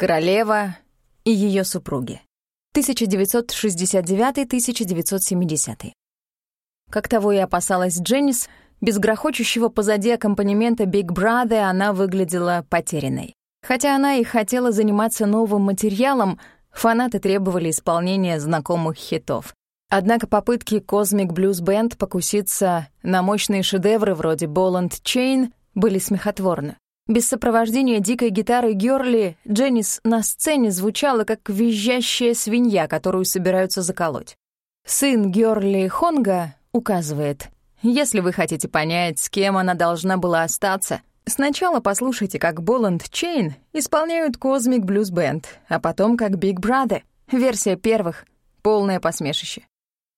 Королева и ее супруги. 1969-1970. Как того и опасалась Дженнис, без грохочущего позади аккомпанемента Big Brother она выглядела потерянной. Хотя она и хотела заниматься новым материалом, фанаты требовали исполнения знакомых хитов. Однако попытки Cosmic Blues Band покуситься на мощные шедевры вроде Ball and Chain были смехотворны. Без сопровождения дикой гитары Гёрли Дженис на сцене звучала как визжащая свинья, которую собираются заколоть. Сын Гёрли Хонга указывает, если вы хотите понять, с кем она должна была остаться, сначала послушайте, как Ball and Chain исполняют Cosmic Blues Band, а потом как Big Brother. Версия первых — полное посмешище.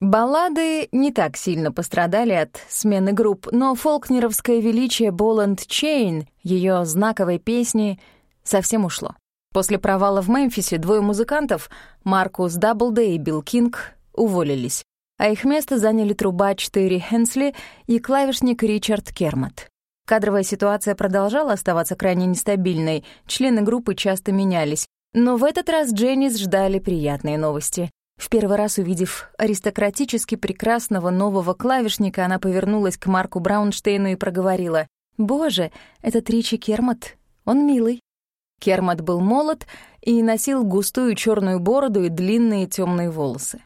Баллады не так сильно пострадали от смены групп, но фолкнеровское величие Ball and Chain, ее знаковой песни, совсем ушло. После провала в Мемфисе двое музыкантов, Маркус Даблдей и Билл Кинг, уволились, а их место заняли трубач Терри Хенсли и клавишник Ричард Кермот. Кадровая ситуация продолжала оставаться крайне нестабильной, члены группы часто менялись, но в этот раз Дженис ждали приятные новости. В первый раз увидев аристократически прекрасного нового клавишника, она повернулась к Марку Браунштейну и проговорила. «Боже, это Ричи Кермот. Он милый». Кермот был молод и носил густую черную бороду и длинные темные волосы.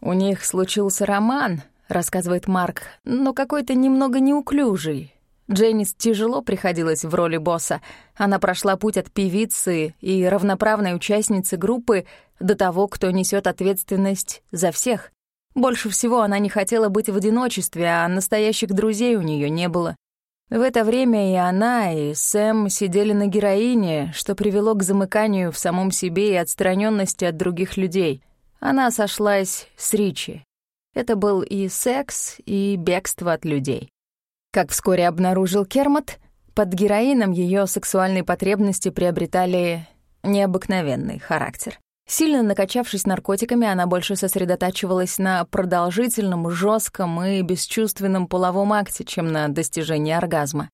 «У них случился роман», — рассказывает Марк, «но какой-то немного неуклюжий. Дженнис тяжело приходилось в роли босса. Она прошла путь от певицы и равноправной участницы группы до того, кто несет ответственность за всех. Больше всего она не хотела быть в одиночестве, а настоящих друзей у нее не было. В это время и она, и Сэм сидели на героине, что привело к замыканию в самом себе и отстраненности от других людей. Она сошлась с Ричи. Это был и секс, и бегство от людей. Как вскоре обнаружил Кермот, под героином ее сексуальные потребности приобретали необыкновенный характер. Сильно накачавшись наркотиками, она больше сосредотачивалась на продолжительном, жестком и бесчувственном половом акте, чем на достижении оргазма.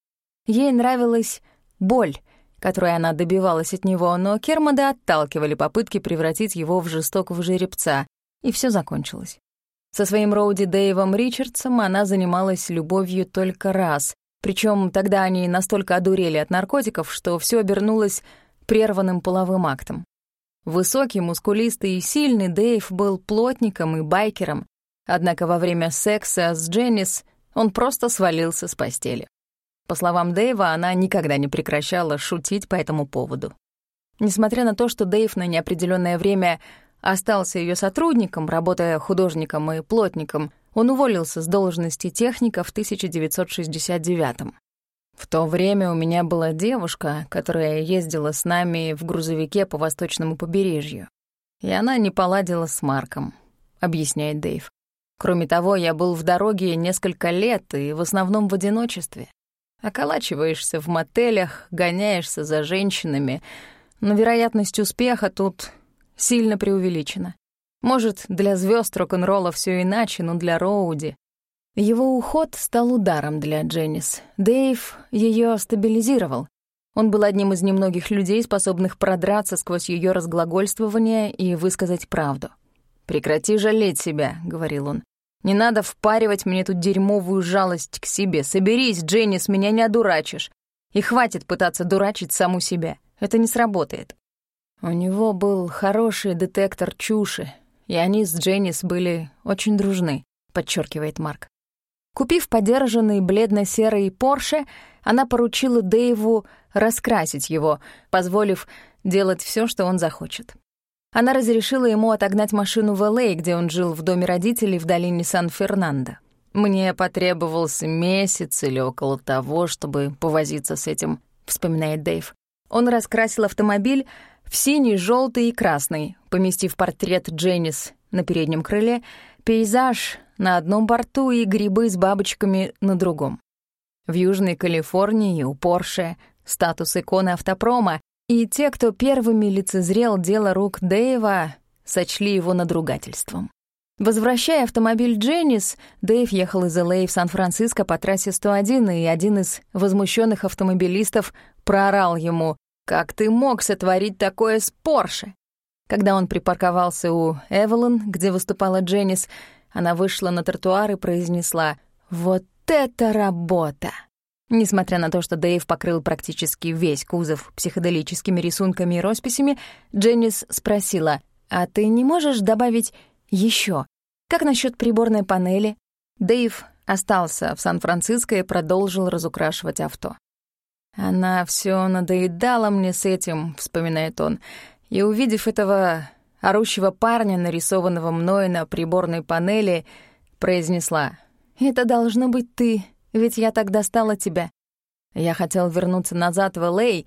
Ей нравилась боль, которой она добивалась от него, но Кермода отталкивали попытки превратить его в жестокого жеребца, и все закончилось. Со своим Роуди Дэйвом Ричардсом она занималась любовью только раз, причем тогда они настолько одурели от наркотиков, что все обернулось прерванным половым актом. Высокий, мускулистый и сильный Дэйв был плотником и байкером, однако во время секса с Дженнис он просто свалился с постели. По словам Дэйва, она никогда не прекращала шутить по этому поводу. Несмотря на то, что Дэйв на неопределённое время остался ее сотрудником, работая художником и плотником, он уволился с должности техника в 1969 -м. В то время у меня была девушка, которая ездила с нами в грузовике по восточному побережью. И она не поладила с Марком, объясняет Дэйв. Кроме того, я был в дороге несколько лет и в основном в одиночестве. Околачиваешься в мотелях, гоняешься за женщинами, но вероятность успеха тут сильно преувеличено. Может, для звезд рок-н-ролла все иначе, но для Роуди. Его уход стал ударом для Дженнис. Дэйв ее стабилизировал. Он был одним из немногих людей, способных продраться сквозь ее разглагольствование и высказать правду. «Прекрати жалеть себя», — говорил он. «Не надо впаривать мне тут дерьмовую жалость к себе. Соберись, Дженнис, меня не одурачишь. И хватит пытаться дурачить саму себя. Это не сработает». У него был хороший детектор чуши, и они с Дженнис были очень дружны, подчеркивает Марк. Купив подержанный бледно-серый Порше, она поручила Дэйву раскрасить его, позволив делать все, что он захочет. Она разрешила ему отогнать машину в Л.А., где он жил в доме родителей в долине Сан-Фернандо. «Мне потребовался месяц или около того, чтобы повозиться с этим», — вспоминает Дэйв. Он раскрасил автомобиль, в синий, желтый и красный, поместив портрет Дженнис на переднем крыле, пейзаж на одном борту и грибы с бабочками на другом. В Южной Калифорнии у Порше статус иконы автопрома, и те, кто первыми лицезрел дело рук Дэйва, сочли его надругательством. Возвращая автомобиль Дженнис, Дэйв ехал из Л.А. в Сан-Франциско по трассе 101, и один из возмущенных автомобилистов проорал ему Как ты мог сотворить такое с Порше?» Когда он припарковался у Эвелин, где выступала Дженнис, она вышла на тротуар и произнесла «Вот это работа!». Несмотря на то, что Дэйв покрыл практически весь кузов психоделическими рисунками и росписями, Дженнис спросила, «А ты не можешь добавить еще? Как насчет приборной панели?» Дэйв остался в Сан-Франциско и продолжил разукрашивать авто. «Она все надоедала мне с этим», — вспоминает он, и, увидев этого орущего парня, нарисованного мной на приборной панели, произнесла, «Это должно быть ты, ведь я так достала тебя». Я хотел вернуться назад в Л.А.,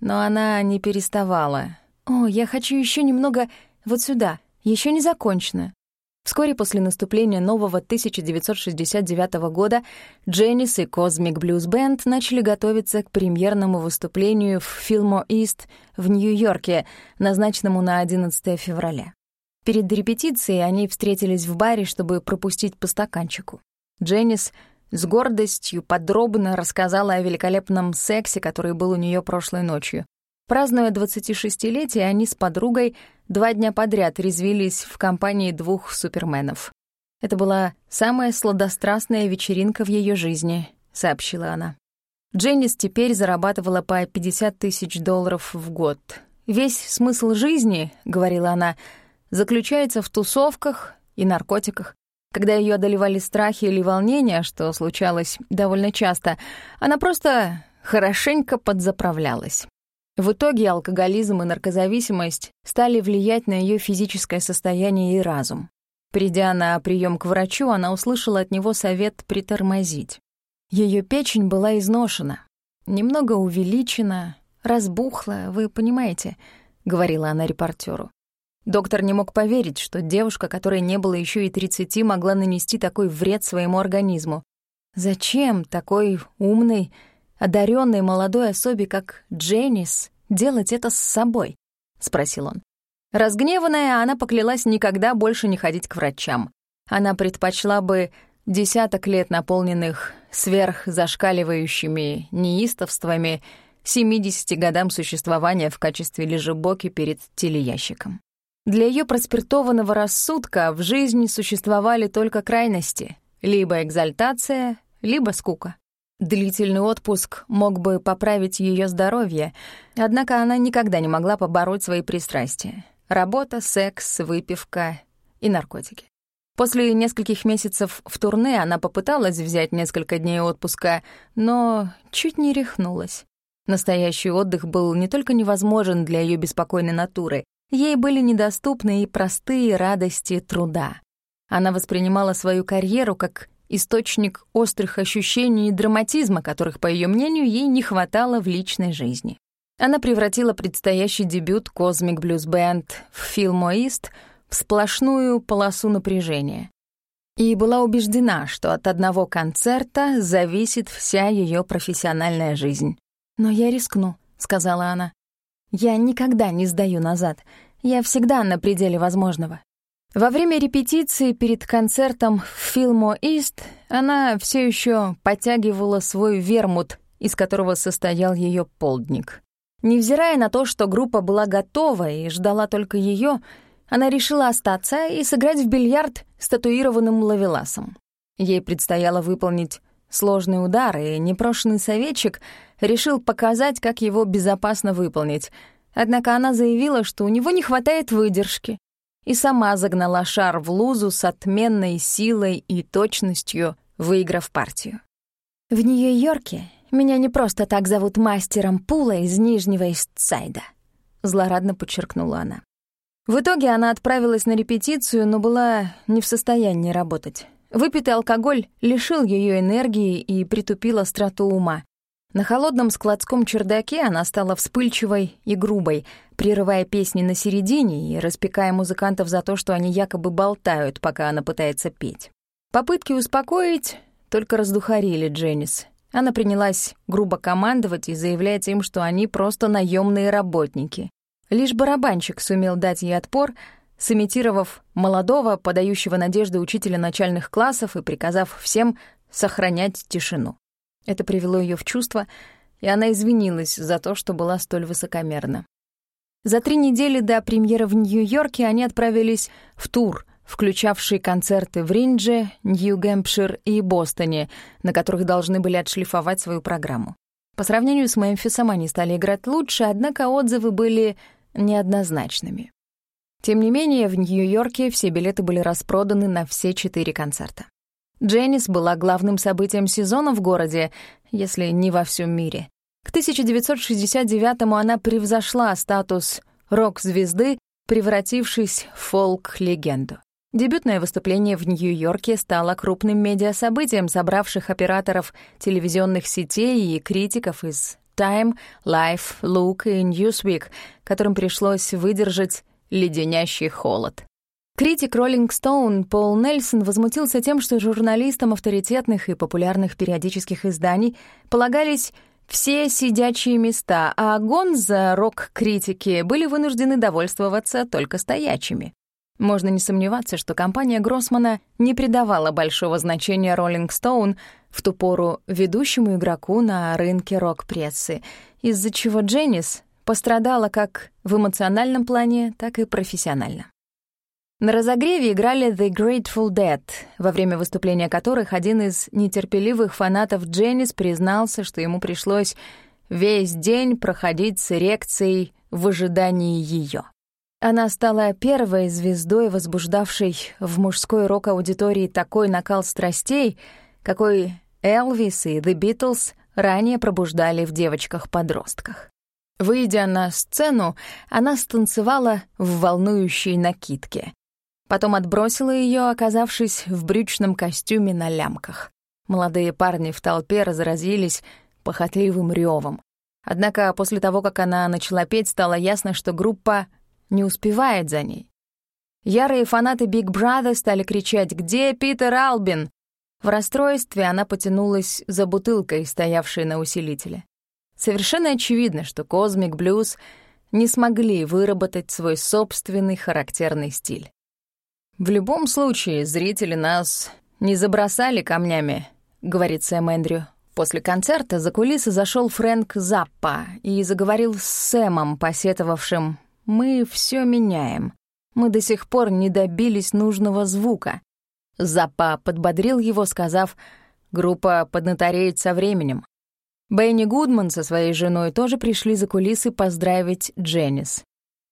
но она не переставала. «О, я хочу еще немного вот сюда, еще не закончено». Вскоре после наступления нового 1969 года Дженнис и Cosmic Blues Band начали готовиться к премьерному выступлению в Fillmore East в Нью-Йорке, назначенному на 11 февраля. Перед репетицией они встретились в баре, чтобы пропустить по стаканчику. Дженнис с гордостью подробно рассказала о великолепном сексе, который был у нее прошлой ночью. Празднуя 26-летие, они с подругой два дня подряд резвились в компании двух суперменов. «Это была самая сладострастная вечеринка в ее жизни», — сообщила она. Дженнис теперь зарабатывала по 50 тысяч долларов в год. «Весь смысл жизни, — говорила она, — заключается в тусовках и наркотиках. Когда ее одолевали страхи или волнения, что случалось довольно часто, она просто хорошенько подзаправлялась. В итоге алкоголизм и наркозависимость стали влиять на ее физическое состояние и разум. Придя на прием к врачу, она услышала от него совет притормозить. Ее печень была изношена, немного увеличена, разбухла, вы понимаете, — говорила она репортеру. Доктор не мог поверить, что девушка, которой не было еще и 30, могла нанести такой вред своему организму. Зачем такой умной, одаренной молодой особе, как Дженнис, делать это с собой?» — спросил он. Разгневанная, она поклялась никогда больше не ходить к врачам. Она предпочла бы десяток лет, наполненных сверхзашкаливающими неистовствами, 70 годам существования в качестве лежебоки перед телеящиком. Для ее проспиртованного рассудка в жизни существовали только крайности — либо экзальтация, либо скука. Длительный отпуск мог бы поправить ее здоровье, однако она никогда не могла побороть свои пристрастия. Работа, секс, выпивка и наркотики. После нескольких месяцев в турне она попыталась взять несколько дней отпуска, но чуть не рехнулась. Настоящий отдых был не только невозможен для ее беспокойной натуры, ей были недоступны и простые радости труда. Она воспринимала свою карьеру как источник острых ощущений и драматизма, которых, по ее мнению, ей не хватало в личной жизни. Она превратила предстоящий дебют Band в East в сплошную полосу напряжения. И была убеждена, что от одного концерта зависит вся ее профессиональная жизнь. «Но я рискну», — сказала она. «Я никогда не сдаю назад. Я всегда на пределе возможного. Во время репетиции перед концертом в Филмо Ист она все еще подтягивала свой вермут, из которого состоял ее полдник. Невзирая на то, что группа была готова и ждала только ее, она решила остаться и сыграть в бильярд с татуированным лавеласом. Ей предстояло выполнить сложный удар, и непрошенный советчик решил показать, как его безопасно выполнить. Однако она заявила, что у него не хватает выдержки, и сама загнала шар в лузу с отменной силой и точностью, выиграв партию. В Нью-Йорке меня не просто так зовут мастером пула из Нижнего Истсайда, злорадно подчеркнула она. В итоге она отправилась на репетицию, но была не в состоянии работать. Выпитый алкоголь лишил ее энергии и притупил остроту ума. На холодном складском чердаке она стала вспыльчивой и грубой, прерывая песни на середине и распекая музыкантов за то, что они якобы болтают, пока она пытается петь. Попытки успокоить только раздухарили Дженнис. Она принялась грубо командовать и заявлять им, что они просто наемные работники. Лишь барабанщик сумел дать ей отпор, сымитировав молодого, подающего надежды учителя начальных классов и приказав всем сохранять тишину. Это привело ее в чувство, и она извинилась за то, что была столь высокомерна. За три недели до премьеры в Нью-Йорке они отправились в тур, включавший концерты в Риндже, Нью-Гэмпшир и Бостоне, на которых должны были отшлифовать свою программу. По сравнению с Мемфисом они стали играть лучше, однако отзывы были неоднозначными. Тем не менее, в Нью-Йорке все билеты были распроданы на все четыре концерта. Дженнис была главным событием сезона в городе, если не во всем мире. К 1969-му она превзошла статус рок-звезды, превратившись в фолк-легенду. Дебютное выступление в Нью-Йорке стало крупным медиасобытием, собравших операторов телевизионных сетей и критиков из Time, Life, Look и Newsweek, которым пришлось выдержать леденящий холод. Критик Rolling Stone Пол Нельсон возмутился тем, что журналистам авторитетных и популярных периодических изданий полагались все сидячие места, а гонза рок-критики были вынуждены довольствоваться только стоячими. Можно не сомневаться, что компания Гроссмана не придавала большого значения Rolling Stone в ту пору ведущему игроку на рынке рок-прессы, из-за чего Дженнис пострадала как в эмоциональном плане, так и профессионально. На разогреве играли The Grateful Dead, во время выступления которых один из нетерпеливых фанатов Дженнис признался, что ему пришлось весь день проходить с эрекцией в ожидании ее. Она стала первой звездой, возбуждавшей в мужской рок-аудитории такой накал страстей, какой Элвис и The Beatles ранее пробуждали в девочках-подростках. Выйдя на сцену, она станцевала в волнующей накидке. Потом отбросила ее, оказавшись в брючном костюме на лямках. Молодые парни в толпе разразились похотливым ревом. Однако после того, как она начала петь, стало ясно, что группа не успевает за ней. Ярые фанаты Big Brother стали кричать «Где Питер Албин?». В расстройстве она потянулась за бутылкой, стоявшей на усилителе. Совершенно очевидно, что Cosmic Blues не смогли выработать свой собственный характерный стиль. «В любом случае, зрители нас не забросали камнями», — говорит Сэм Эндрю. После концерта за кулисы зашел Фрэнк Заппа и заговорил с Сэмом, посетовавшим мы все меняем. Мы до сих пор не добились нужного звука. Запа подбодрил его, сказав, группа поднатореет со временем. Бенни Гудман со своей женой тоже пришли за кулисы поздравить Дженнис.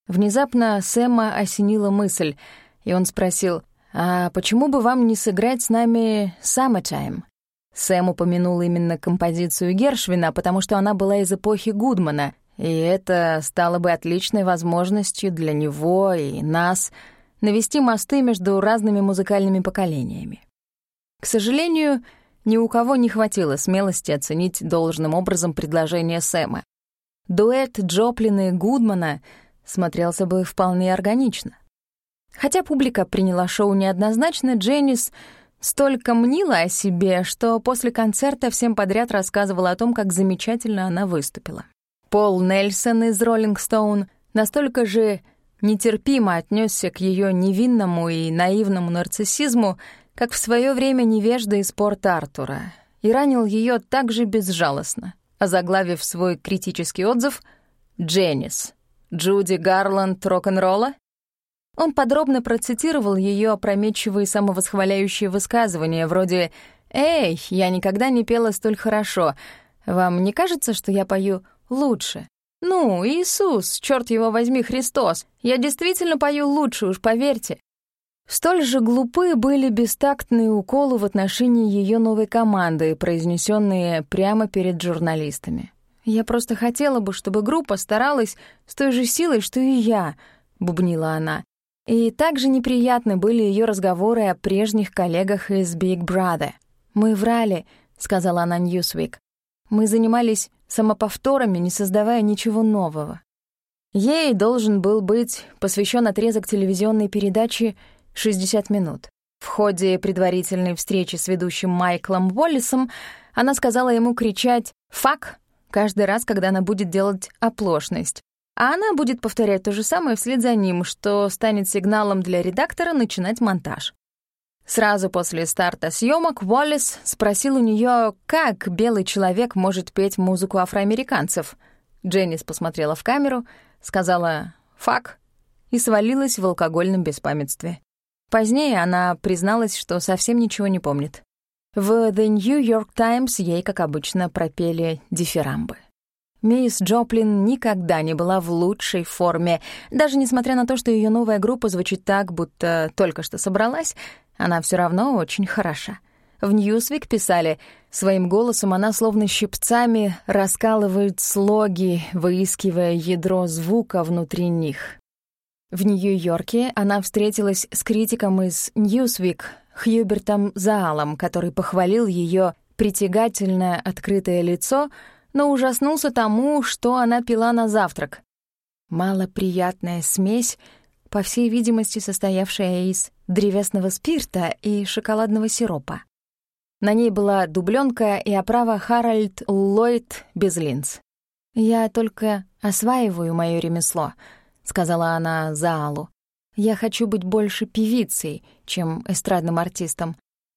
Внезапно Сэма осенила мысль, и он спросил, «А почему бы вам не сыграть с нами «Summertime»?» Сэм упомянул именно композицию Гершвина, потому что она была из эпохи Гудмана, и это стало бы отличной возможностью для него и нас навести мосты между разными музыкальными поколениями. К сожалению, ни у кого не хватило смелости оценить должным образом предложение Сэма. Дуэт Джоплина и Гудмана смотрелся бы вполне органично. Хотя публика приняла шоу неоднозначно, Дженнис столько мнила о себе, что после концерта всем подряд рассказывала о том, как замечательно она выступила. Пол Нельсон из «Роллинг Стоун» настолько же нетерпимо отнесся к ее невинному и наивному нарциссизму, как в свое время невежда из порт Артура, и ранил ее так же безжалостно, озаглавив свой критический отзыв «Дженнис, Джуди Гарланд рок-н-ролла?» Он подробно процитировал ее опрометчивые самовосхваляющие высказывания вроде «Эй, я никогда не пела столь хорошо. Вам не кажется, что я пою лучше. Ну, Иисус, черт его возьми, Христос, я действительно пою лучше, уж поверьте. Столь же глупы были бестактные уколы в отношении ее новой команды, произнесенные прямо перед журналистами. «Я просто хотела бы, чтобы группа старалась с той же силой, что и я», — бубнила она. И также неприятны были ее разговоры о прежних коллегах из Big Brother. «Мы врали», — сказала она Newsweek. «Мы занимались самоповторами, не создавая ничего нового. Ей должен был быть посвящен отрезок телевизионной передачи «60 минут». В ходе предварительной встречи с ведущим Майклом Уоллисом она сказала ему кричать «fuck» каждый раз, когда она будет делать оплошность. А она будет повторять то же самое вслед за ним, что станет сигналом для редактора начинать монтаж. Сразу после старта съемок Уоллес спросил у нее, как белый человек может петь музыку афроамериканцев. Дженнис посмотрела в камеру, сказала «фак» и свалилась в алкогольном беспамятстве. Позднее она призналась, что совсем ничего не помнит. В The New York Times ей, как обычно, пропели дифирамбы. Мисс Джоплин никогда не была в лучшей форме. Даже несмотря на то, что ее новая группа звучит так, будто только что собралась, она все равно очень хороша. В Newsweek писали, своим голосом она словно щипцами раскалывает слоги, выискивая ядро звука внутри них. В Нью-Йорке она встретилась с критиком из Newsweek Хьюбертом Заалом, который похвалил ее притягательное открытое лицо — но ужаснулся тому, что она пила на завтрак. Малоприятная смесь, по всей видимости, состоявшая из древесного спирта и шоколадного сиропа. На ней была дубленка и оправа Харальд Ллойд без линз. «Я только осваиваю мое ремесло», — сказала она Заалу. «Я хочу быть больше певицей, чем эстрадным артистом.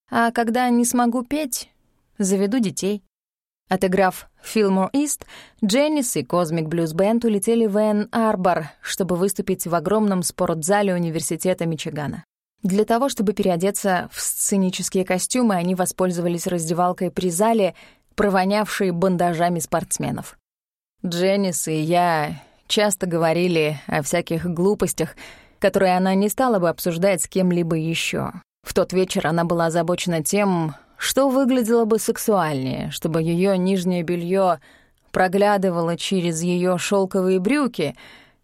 А когда не смогу петь, заведу детей». Отыграв Филмор Ист, Дженнис и Космик Блюз Бенд улетели в Энн-Арбор, чтобы выступить в огромном спортзале Университета Мичигана. Для того, чтобы переодеться в сценические костюмы, они воспользовались раздевалкой при зале, провонявшей бандажами спортсменов. Дженнис и я часто говорили о всяких глупостях, которые она не стала бы обсуждать с кем-либо еще. В тот вечер она была озабочена тем, что выглядело бы сексуальнее, чтобы ее нижнее белье проглядывало через ее шелковые брюки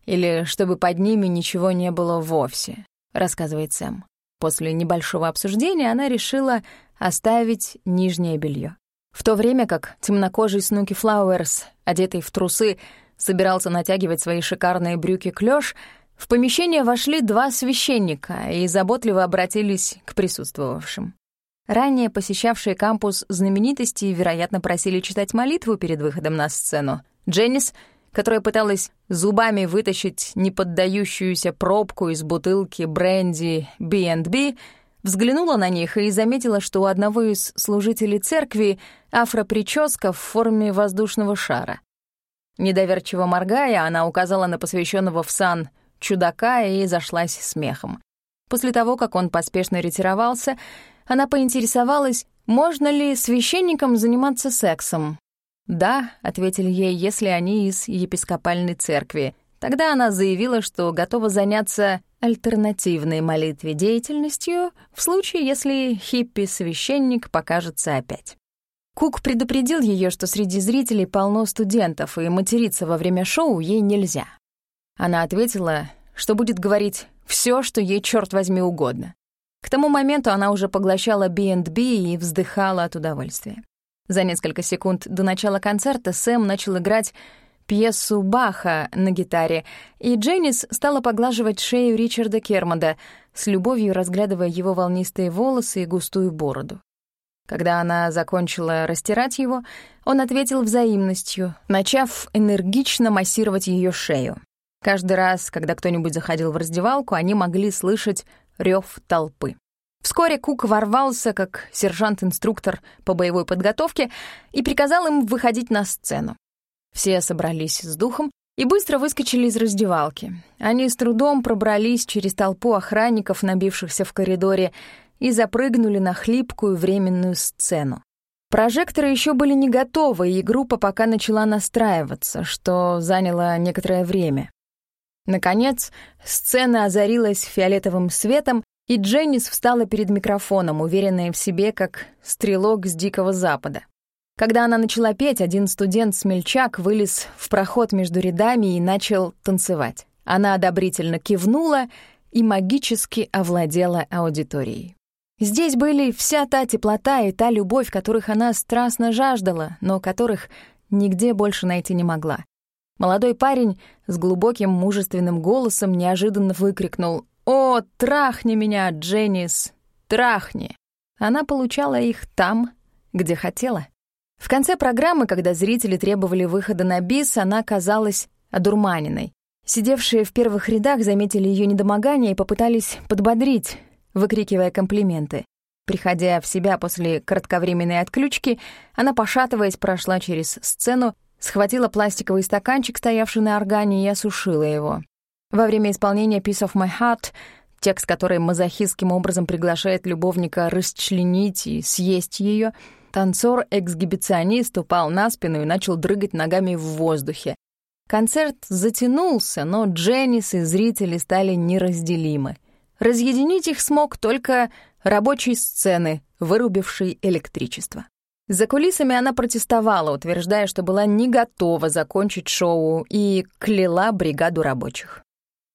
или чтобы под ними ничего не было вовсе, рассказывает Сэм. После небольшого обсуждения она решила оставить нижнее белье. В то время как темнокожий Снуки Флауэрс, одетый в трусы, собирался натягивать свои шикарные брюки клёш, в помещение вошли два священника и заботливо обратились к присутствовавшим. Ранее посещавшие кампус знаменитости, вероятно, просили читать молитву перед выходом на сцену. Дженнис, которая пыталась зубами вытащить неподдающуюся пробку из бутылки бренди B&B, взглянула на них и заметила, что у одного из служителей церкви афроприческа в форме воздушного шара. Недоверчиво моргая, она указала на посвященного в сан чудака и зашлась смехом. После того, как он поспешно ретировался, она поинтересовалась, можно ли священникам заниматься сексом. «Да», — ответили ей, если они из епископальной церкви. Тогда она заявила, что готова заняться альтернативной молитве деятельностью в случае, если хиппи-священник покажется опять. Кук предупредил ее, что среди зрителей полно студентов, и материться во время шоу ей нельзя. Она ответила, что будет говорить все, что ей, черт возьми, угодно. К тому моменту она уже поглощала B&B и вздыхала от удовольствия. За несколько секунд до начала концерта Сэм начал играть пьесу Баха на гитаре, и Дженнис стала поглаживать шею Ричарда Кермода, с любовью разглядывая его волнистые волосы и густую бороду. Когда она закончила растирать его, он ответил взаимностью, начав энергично массировать ее шею. Каждый раз, когда кто-нибудь заходил в раздевалку, они могли слышать рев толпы. Вскоре Кук ворвался, как сержант-инструктор по боевой подготовке, и приказал им выходить на сцену. Все собрались с духом и быстро выскочили из раздевалки. Они с трудом пробрались через толпу охранников, набившихся в коридоре, и запрыгнули на хлипкую временную сцену. Прожекторы еще были не готовы, и группа пока начала настраиваться, что заняло некоторое время. Наконец, сцена озарилась фиолетовым светом, и Дженнис встала перед микрофоном, уверенная в себе, как стрелок с Дикого Запада. Когда она начала петь, один студент-смельчак вылез в проход между рядами и начал танцевать. Она одобрительно кивнула и магически овладела аудиторией. Здесь были вся та теплота и та любовь, которых она страстно жаждала, но которых нигде больше найти не могла. Молодой парень с глубоким мужественным голосом неожиданно выкрикнул «О, трахни меня, Дженнис, трахни!» Она получала их там, где хотела. В конце программы, когда зрители требовали выхода на бис, она казалась одурманенной. Сидевшие в первых рядах заметили ее недомогание и попытались подбодрить, выкрикивая комплименты. Приходя в себя после кратковременной отключки, она, пошатываясь, прошла через сцену, схватила пластиковый стаканчик, стоявший на органе, и осушила его. Во время исполнения «Piece of my heart» текст, который мазохистским образом приглашает любовника расчленить и съесть ее, танцор-эксгибиционист упал на спину и начал дрыгать ногами в воздухе. Концерт затянулся, но Дженнис и зрители стали неразделимы. Разъединить их смог только рабочей сцены, вырубившей электричество. За кулисами она протестовала, утверждая, что была не готова закончить шоу и кляла бригаду рабочих.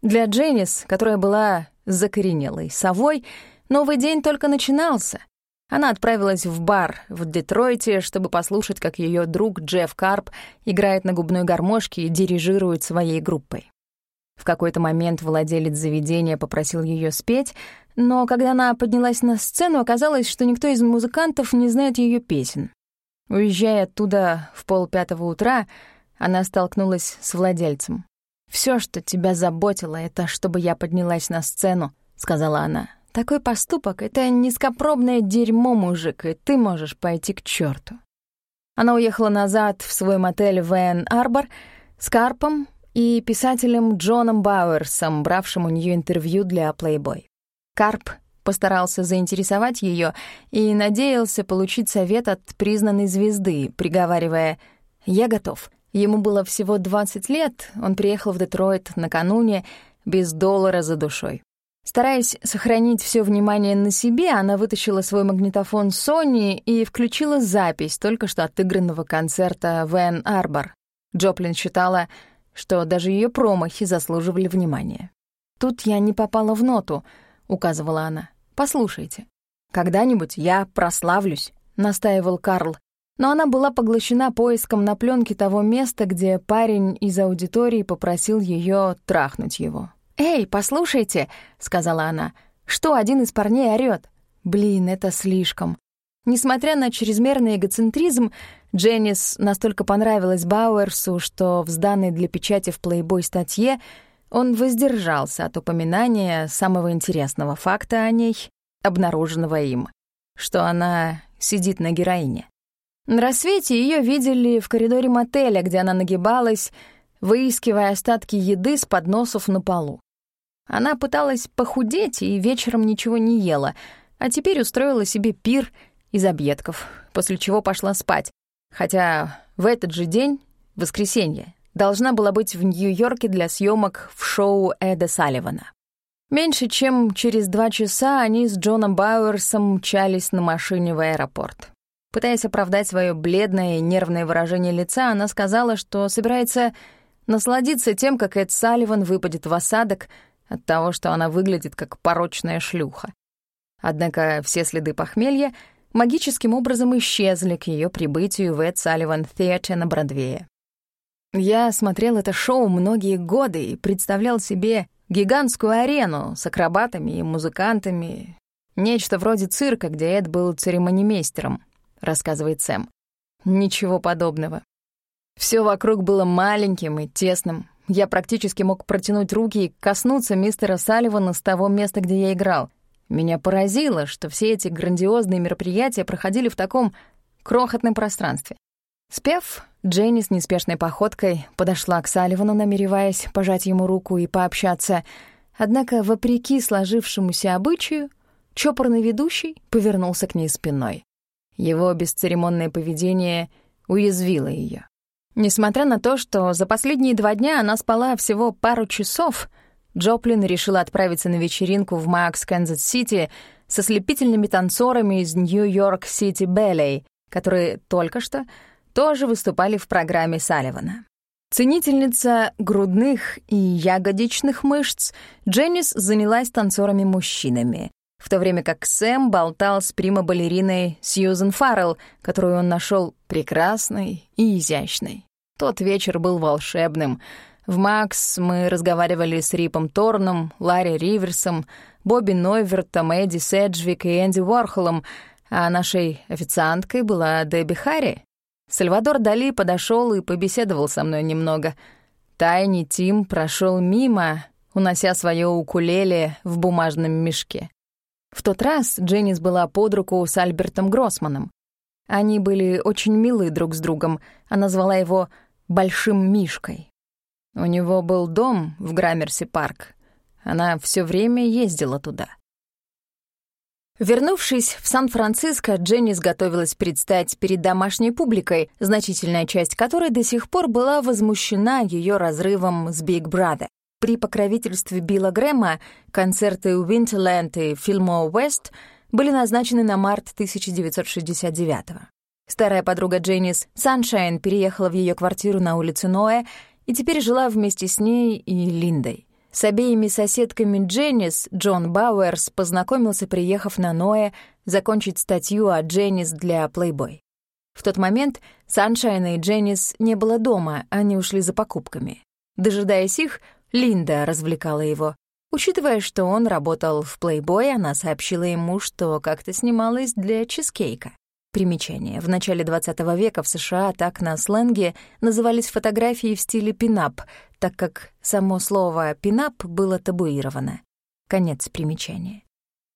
Для Дженнис, которая была закоренелой совой, новый день только начинался. Она отправилась в бар в Детройте, чтобы послушать, как ее друг Джефф Карп играет на губной гармошке и дирижирует своей группой. В какой-то момент владелец заведения попросил ее спеть, но когда она поднялась на сцену, оказалось, что никто из музыкантов не знает ее песен. Уезжая оттуда в полпятого утра, она столкнулась с владельцем. Все, что тебя заботило, это чтобы я поднялась на сцену», — сказала она. «Такой поступок — это низкопробное дерьмо, мужик, и ты можешь пойти к черту. Она уехала назад в свой мотель Вэн Арбор с Карпом и писателем Джоном Бауэрсом, бравшим у нее интервью для Playboy. Карп постарался заинтересовать ее и надеялся получить совет от признанной звезды, приговаривая «Я готов». Ему было всего 20 лет, он приехал в Детройт накануне без доллара за душой. Стараясь сохранить все внимание на себе, она вытащила свой магнитофон Sony и включила запись только что отыгранного концерта в Эн-Арбор. Джоплин считала, что даже ее промахи заслуживали внимания. «Тут я не попала в ноту», — указывала она. «Послушайте». «Когда-нибудь я прославлюсь», — настаивал Карл. Но она была поглощена поиском на пленке того места, где парень из аудитории попросил ее трахнуть его. «Эй, послушайте», — сказала она, — «что один из парней орёт?» Блин, это слишком. Несмотря на чрезмерный эгоцентризм, Дженнис настолько понравилась Бауэрсу, что в сданной для печати в Playboy статье он воздержался от упоминания самого интересного факта о ней, обнаруженного им, что она сидит на героине. На рассвете ее видели в коридоре мотеля, где она нагибалась, выискивая остатки еды с подносов на полу. Она пыталась похудеть и вечером ничего не ела, а теперь устроила себе пир из объедков, после чего пошла спать, хотя в этот же день, воскресенье, должна была быть в Нью-Йорке для съемок в шоу Эда Салливана. Меньше чем через два часа они с Джоном Бауэрсом мчались на машине в аэропорт. Пытаясь оправдать свое бледное и нервное выражение лица, она сказала, что собирается насладиться тем, как Эд Салливан выпадет в осадок от того, что она выглядит как порочная шлюха. Однако все следы похмелья магическим образом исчезли к ее прибытию в Эд Салливан Theatre на Бродвее. Я смотрел это шоу многие годы и представлял себе гигантскую арену с акробатами и музыкантами, нечто вроде цирка, где Эд был церемонимейстером, рассказывает Сэм. Ничего подобного. Все вокруг было маленьким и тесным. Я практически мог протянуть руки и коснуться мистера Салливана с того места, где я играл. Меня поразило, что все эти грандиозные мероприятия проходили в таком крохотном пространстве. Спев, Дженни с неспешной походкой подошла к Салливану, намереваясь пожать ему руку и пообщаться. Однако, вопреки сложившемуся обычаю, чопорный ведущий повернулся к ней спиной. Его бесцеремонное поведение уязвило ее. Несмотря на то, что за последние два дня она спала всего пару часов, Джоплин решила отправиться на вечеринку в Max's Kansas City со слепительными танцорами из New York City Ballet, которые только что тоже выступали в программе Салливана. Ценительница грудных и ягодичных мышц, Дженис занялась танцорами-мужчинами, в то время как Сэм болтал с прима-балериной Сьюзен Фаррелл, которую он нашел прекрасной и изящной. Тот вечер был волшебным. В «Макс» мы разговаривали с Рипом Торном, Ларри Риверсом, Бобби Нойвертом, Эдди Седжвик и Энди Уорхолом, а нашей официанткой была Дебби Харри. Сальвадор Дали подошел и побеседовал со мной немного. Тайни Тим прошел мимо, унося свое укулеле в бумажном мешке. В тот раз Дженнис была под руку с Альбертом Гроссманом. Они были очень милы друг с другом. Она звала его «Большим Мишкой». У него был дом в Граммерси-парк. Она все время ездила туда. Вернувшись в Сан-Франциско, Дженнис готовилась предстать перед домашней публикой, значительная часть которой до сих пор была возмущена ее разрывом с Big Brother. При покровительстве Билла Грэма концерты Уинтерленд и Филмо Уэст были назначены на март 1969 -го. Старая подруга Дженнис, Саншайн, переехала в ее квартиру на улице Ноэ и теперь жила вместе с ней и Линдой. С обеими соседками Дженнис Джон Бауэрс познакомился, приехав на Ноэ, закончить статью о Дженнис для Playboy. В тот момент Саншайна и Дженнис не было дома, они ушли за покупками. Дожидаясь их, Линда развлекала его. Учитывая, что он работал в Playboy, она сообщила ему, что как-то снималась для чизкейка. Примечание. В начале 20 века в США так на сленге назывались фотографии в стиле пинап, так как само слово «пинап» было табуировано. Конец примечания.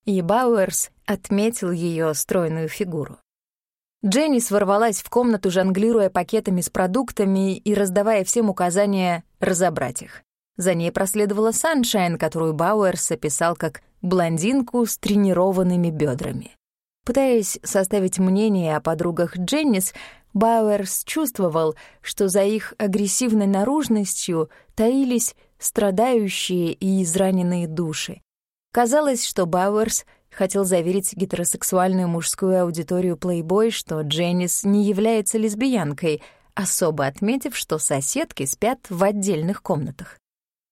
И Бауэрс отметил ее стройную фигуру. Дженнис ворвалась в комнату, жонглируя пакетами с продуктами и раздавая всем указания разобрать их. За ней проследовала Саншайн, которую Бауэрс описал как блондинку с тренированными бедрами. Пытаясь составить мнение о подругах Дженнис, Бауэрс чувствовал, что за их агрессивной наружностью таились страдающие и израненные души. Казалось, что Бауэрс хотел заверить гетеросексуальную мужскую аудиторию Playboy, что Дженнис не является лесбиянкой, особо отметив, что соседки спят в отдельных комнатах.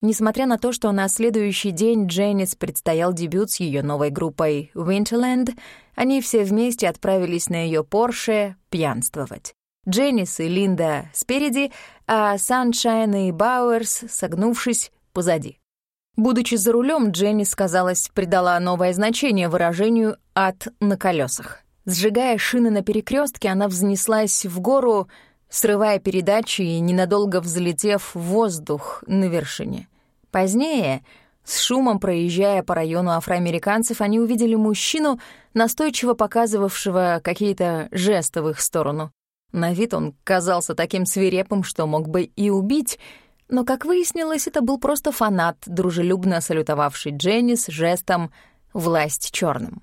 Несмотря на то, что на следующий день Дженнис предстоял дебют с ее новой группой Winterland, они все вместе отправились на ее Порше пьянствовать. Дженнис и Линда спереди, а Саншайн и Бауэрс, согнувшись, позади. Будучи за рулем, Дженнис, казалось, придала новое значение выражению «ад на колесах. Сжигая шины на перекрестке, она взнеслась в гору, срывая передачи и ненадолго взлетев в воздух на вершине. Позднее, с шумом проезжая по району афроамериканцев, они увидели мужчину, настойчиво показывавшего какие-то жесты в их сторону. На вид он казался таким свирепым, что мог бы и убить, но, как выяснилось, это был просто фанат, дружелюбно салютовавший Дженнис жестом «власть черным».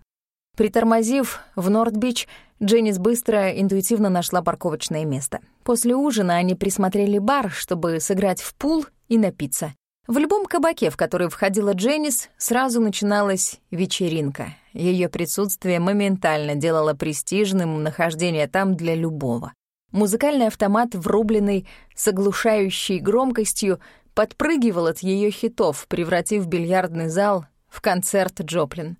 Притормозив в Норд-Бич, Дженнис быстро, интуитивно нашла парковочное место. После ужина они присмотрели бар, чтобы сыграть в пул и напиться. В любом кабаке, в который входила Дженнис, сразу начиналась вечеринка. Ее присутствие моментально делало престижным нахождение там для любого. Музыкальный автомат, врубленный с оглушающей громкостью, подпрыгивал от ее хитов, превратив бильярдный зал в концерт Джоплин.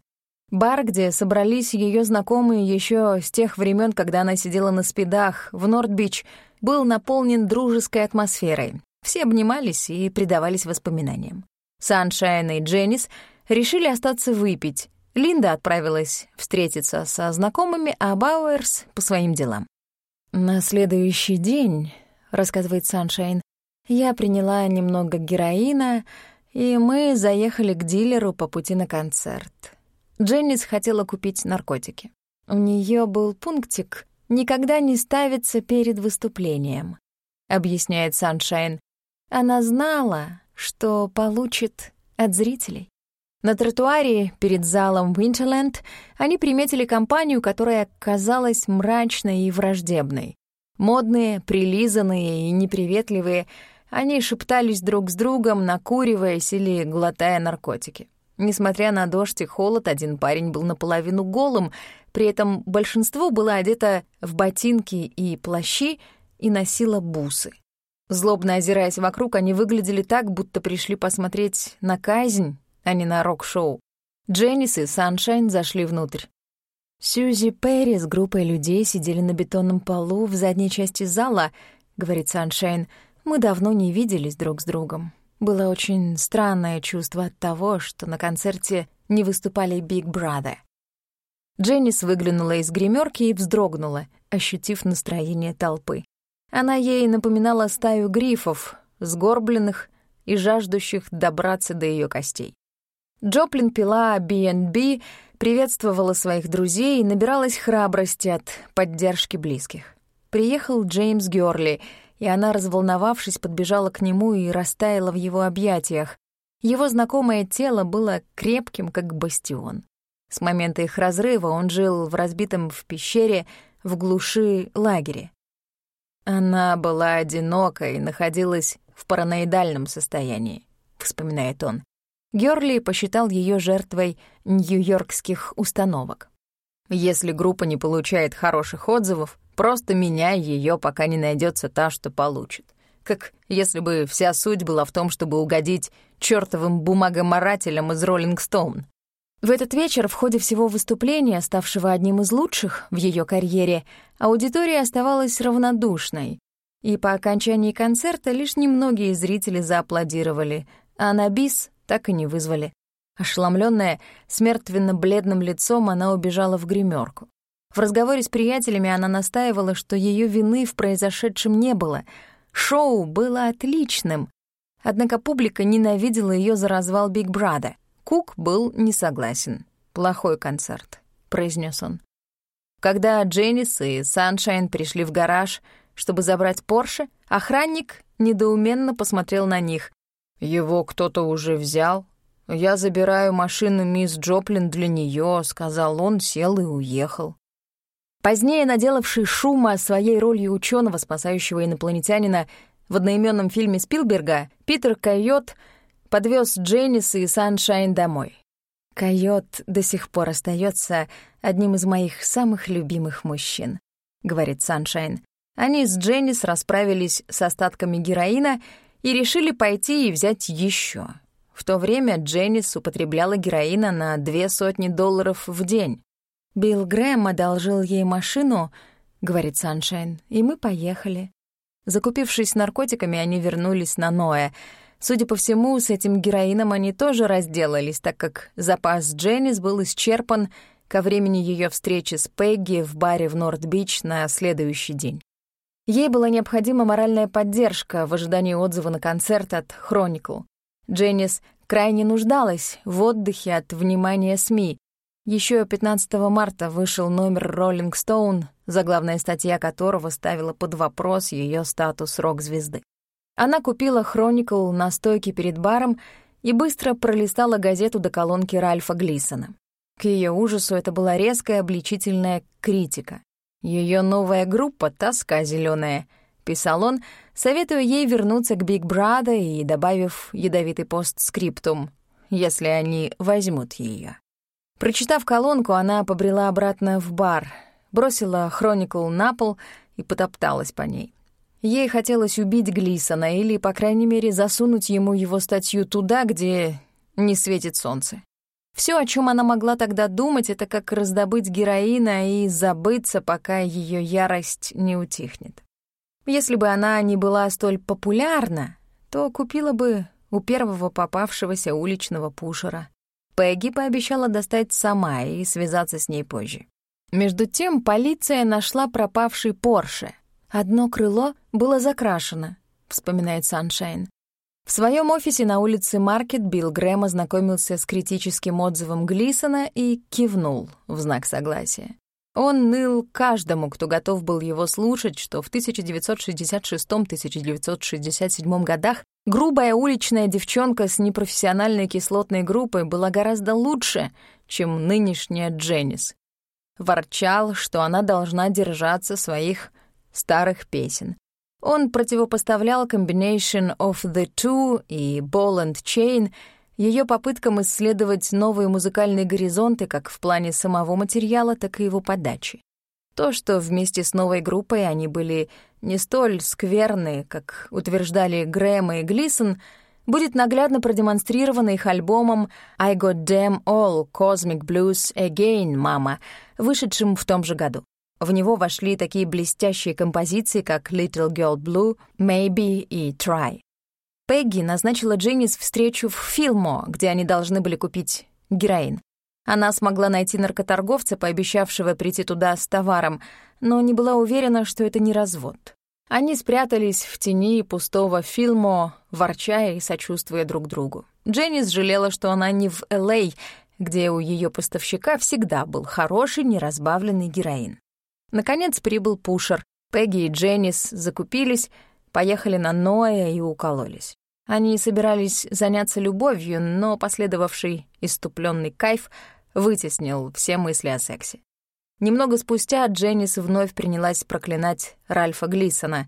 Бар, где собрались ее знакомые еще с тех времен, когда она сидела на спидах в Норд-Бич, был наполнен дружеской атмосферой. Все обнимались и предавались воспоминаниям. Саншайн и Дженнис решили остаться выпить. Линда отправилась встретиться со знакомыми, а Бауэрс — по своим делам. «На следующий день», — рассказывает Саншайн, «я приняла немного героина, и мы заехали к дилеру по пути на концерт. Дженнис хотела купить наркотики. У нее был пунктик «Никогда не ставиться перед выступлением», — объясняет Саншайн. Она знала, что получит от зрителей. На тротуаре перед залом Winterland они приметили компанию, которая казалась мрачной и враждебной. Модные, прилизанные и неприветливые, они шептались друг с другом, накуриваясь или глотая наркотики. Несмотря на дождь и холод, один парень был наполовину голым, при этом большинство было одето в ботинки и плащи и носило бусы. Злобно озираясь вокруг, они выглядели так, будто пришли посмотреть на казнь, а не на рок-шоу. Дженнис и Саншайн зашли внутрь. Сьюзи Перри с группой людей сидели на бетонном полу в задней части зала, говорит Саншайн. Мы давно не виделись друг с другом. Было очень странное чувство от того, что на концерте не выступали Big Brother. Дженнис выглянула из гримерки и вздрогнула, ощутив настроение толпы. Она ей напоминала стаю грифов, сгорбленных и жаждущих добраться до ее костей. Джоплин пила B&B, приветствовала своих друзей и набиралась храбрости от поддержки близких. Приехал Джеймс Гёрли, и она, разволновавшись, подбежала к нему и растаяла в его объятиях. Его знакомое тело было крепким, как бастион. С момента их разрыва он жил в разбитом в пещере в глуши лагере. Она была одинока и находилась в параноидальном состоянии, вспоминает он. Гёрли посчитал ее жертвой нью-йоркских установок. Если группа не получает хороших отзывов, просто меняй ее, пока не найдется та, что получит. Как если бы вся суть была в том, чтобы угодить чертовым бумагоморателям из «Роллинг Стоун». В этот вечер в ходе всего выступления, ставшего одним из лучших в ее карьере, аудитория оставалась равнодушной, и по окончании концерта лишь немногие зрители зааплодировали, а на бис так и не вызвали. Ошеломленная, смертвенно-бледным лицом, она убежала в гримерку. В разговоре с приятелями она настаивала, что ее вины в произошедшем не было. Шоу было отличным. Однако публика ненавидела ее за развал Биг Брада — Кук был не согласен. «Плохой концерт», — произнес он. Когда Дженнис и Саншайн пришли в гараж, чтобы забрать Порше, охранник недоуменно посмотрел на них. «Его кто-то уже взял. Я забираю машину мисс Джоплин для нее», — сказал он, сел и уехал. Позднее, наделавший шума своей ролью ученого, спасающего инопланетянина, в одноименном фильме Спилберга, Питер Койот — подвез Дженнис и Саншайн домой. «Койот до сих пор остается одним из моих самых любимых мужчин», — говорит Саншайн. Они с Дженнис расправились с остатками героина и решили пойти и взять еще. В то время Дженнис употребляла героина на две сотни долларов в день. «Билл Грэм одолжил ей машину», — говорит Саншайн, — «и мы поехали». Закупившись наркотиками, они вернулись на Ноэ — Судя по всему, с этим героином они тоже разделались, так как запас Дженнис был исчерпан ко времени ее встречи с Пегги в баре в Норт-Бич на следующий день. Ей была необходима моральная поддержка в ожидании отзыва на концерт от Chronicle. Дженнис крайне нуждалась в отдыхе от внимания СМИ. Еще 15 марта вышел номер Rolling Stone, заглавная статья которого ставила под вопрос ее статус рок-звезды. Она купила «Хроникл» на стойке перед баром и быстро пролистала газету до колонки Ральфа Глисона. К ее ужасу это была резкая обличительная критика. Ее новая группа «Тоска зеленая», — писал он, советуя ей вернуться к Биг Брада и добавив ядовитый постскриптум, если они возьмут ее. Прочитав колонку, она побрела обратно в бар, бросила «Хроникл» на пол и потопталась по ней. Ей хотелось убить Глисона или, по крайней мере, засунуть ему его статью туда, где не светит солнце. Все, о чем она могла тогда думать, это как раздобыть героина и забыться, пока ее ярость не утихнет. Если бы она не была столь популярна, то купила бы у первого попавшегося уличного пушера. Пегги пообещала достать сама и связаться с ней позже. Между тем полиция нашла пропавший Порше, Одно крыло было закрашено, вспоминает Саншайн. В своем офисе на улице Маркет Билл Грэм ознакомился с критическим отзывом Глисона и кивнул в знак согласия. Он ныл каждому, кто готов был его слушать, что в 1966-1967 годах грубая уличная девчонка с непрофессиональной кислотной группой была гораздо лучше, чем нынешняя Дженнис. Ворчал, что она должна держаться своих старых песен. Он противопоставлял Combination of the Two и Ball and Chain ее попыткам исследовать новые музыкальные горизонты как в плане самого материала, так и его подачи. То, что вместе с новой группой они были не столь скверны, как утверждали Грэм и Глисон, будет наглядно продемонстрировано их альбомом «I Got Them All Cosmic Blues Again, Mama», вышедшим в том же году. В него вошли такие блестящие композиции, как «Little Girl Blue», «Maybe» и «Try». Пегги назначила Дженнис встречу в Филмо, где они должны были купить героин. Она смогла найти наркоторговца, пообещавшего прийти туда с товаром, но не была уверена, что это не развод. Они спрятались в тени пустого Филмо, ворчая и сочувствуя друг другу. Дженнис жалела, что она не в Л.А., где у ее поставщика всегда был хороший неразбавленный героин. Наконец прибыл Пушер. Пегги и Дженнис закупились, поехали на Ноя и укололись. Они собирались заняться любовью, но последовавший иступленный кайф вытеснил все мысли о сексе. Немного спустя Дженнис вновь принялась проклинать Ральфа Глисона.